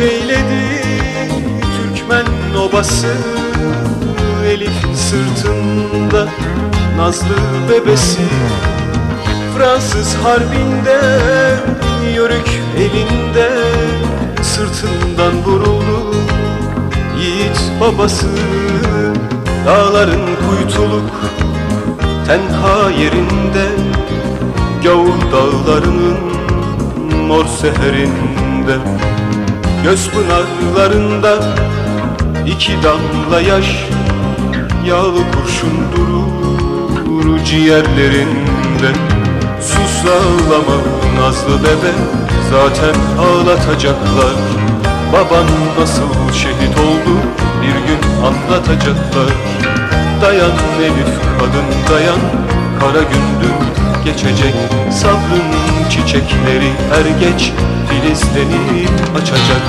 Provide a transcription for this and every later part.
eyledi Türkmen obası. Elif sırtında Nazlı bebesi. Fransız harbinde Yörük elinde. Sırtından vuruldu Yiğit babası. Dağların kuytuluk Tenha yerinde. Gavur dağlarının Mor seherinde Göz pınarlarında iki damla yaş Yağlı kurşun durur ciğerlerinde. Sus ağlama nazlı bebe Zaten ağlatacaklar. Baban nasıl şehit oldu Bir gün anlatacaklar. Dayan Elif kadın dayan Kara gündür geçecek. Sabrın çiçekleri er geç Filizlenip açacak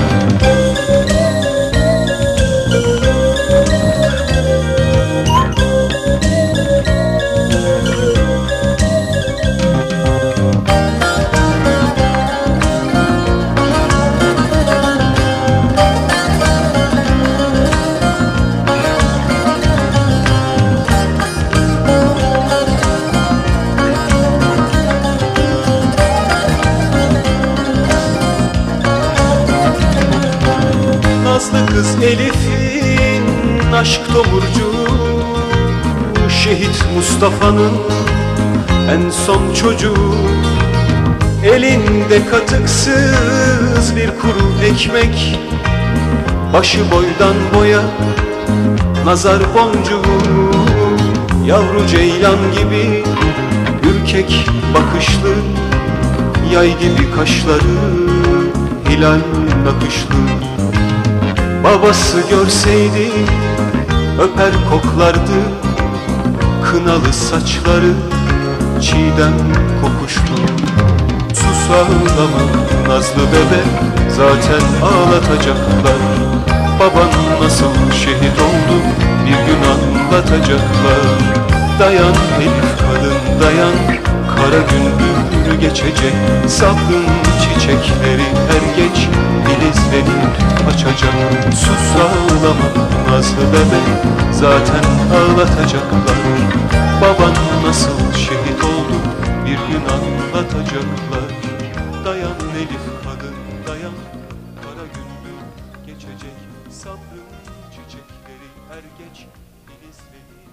Nazlı kız Elif'in aşk tomurcu Şehit Mustafa'nın en son çocuğu. Elinde katıksız bir kuru ekmek. Başı boydan boya nazar boncuğu. Yavru ceylan gibi ürkek bakışlı Yay gibi kaşları hilal nakışlı Babası görseydi öper koklardı. Kınalı saçları çiğdem kokuştu. Sus ağlama nazlı bebe zaten ağlatacaklar. Baban nasıl şehit oldu bir gün anlatacaklar. Dayan Elif kadın dayan kara gündür geçecek. Sabrın çiçekleri her açacak Sus ağlama nazlı bebe zaten ağlatacaklar. Baban nasıl şehit oldu bir gün anlatacaklar. Dayan Elif kadın dayan. Kara gündür geçecek Sabrın çiçekleri er geç filizlenip